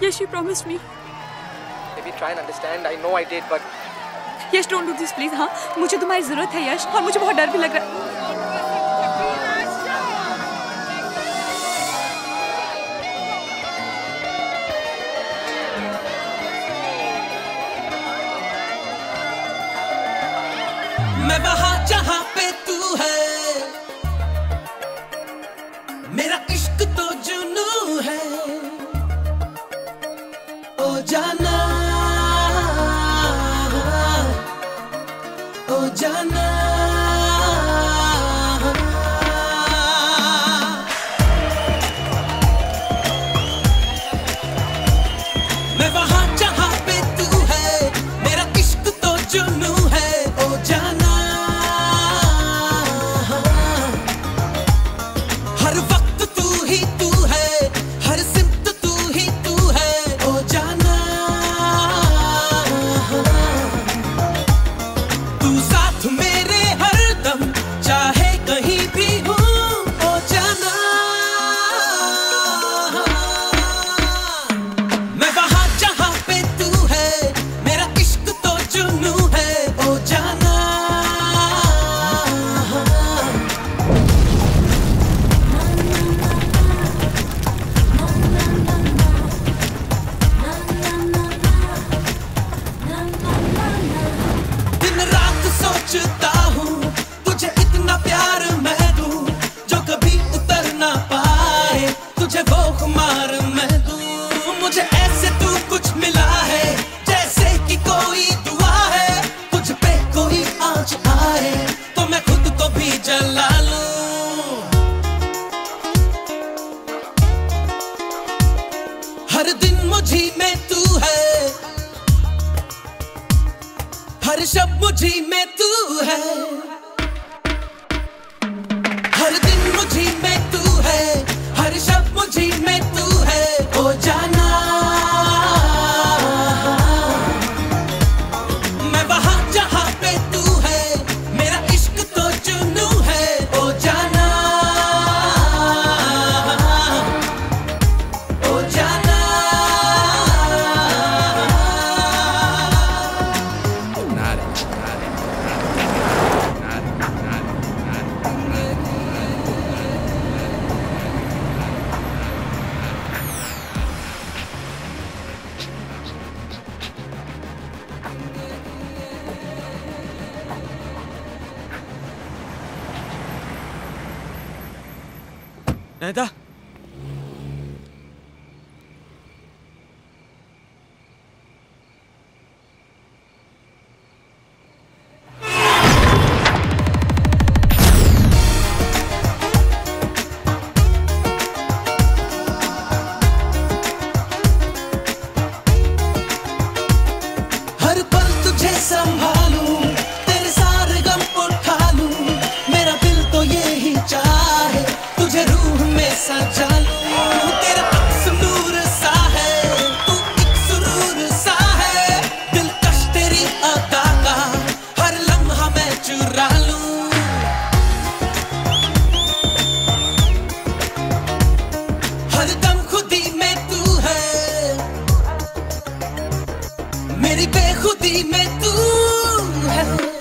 Yes, you promised me. Maybe try and understand. I know I did, but. Yes, don't do this, please, हाँ मुझे तुम्हारी ज़रूरत है यश और मुझे बहुत डर भी लग रहा है मैं वहाँ जहाँ पे तू है jana. हर दिन मुझी में तू है। हर शब मुझी में तू है। 来的。Dime tú.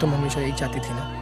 तुम हमेशा एक जाती थी ना?